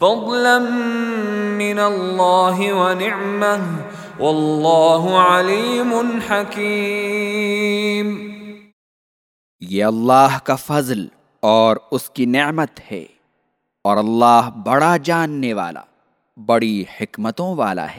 فضلا من اللہ ونعمہ واللہ علیم حکیم یہ اللہ کا فضل اور اس کی نعمت ہے اور اللہ بڑا جاننے والا، بڑی حکمتوں والا ہے۔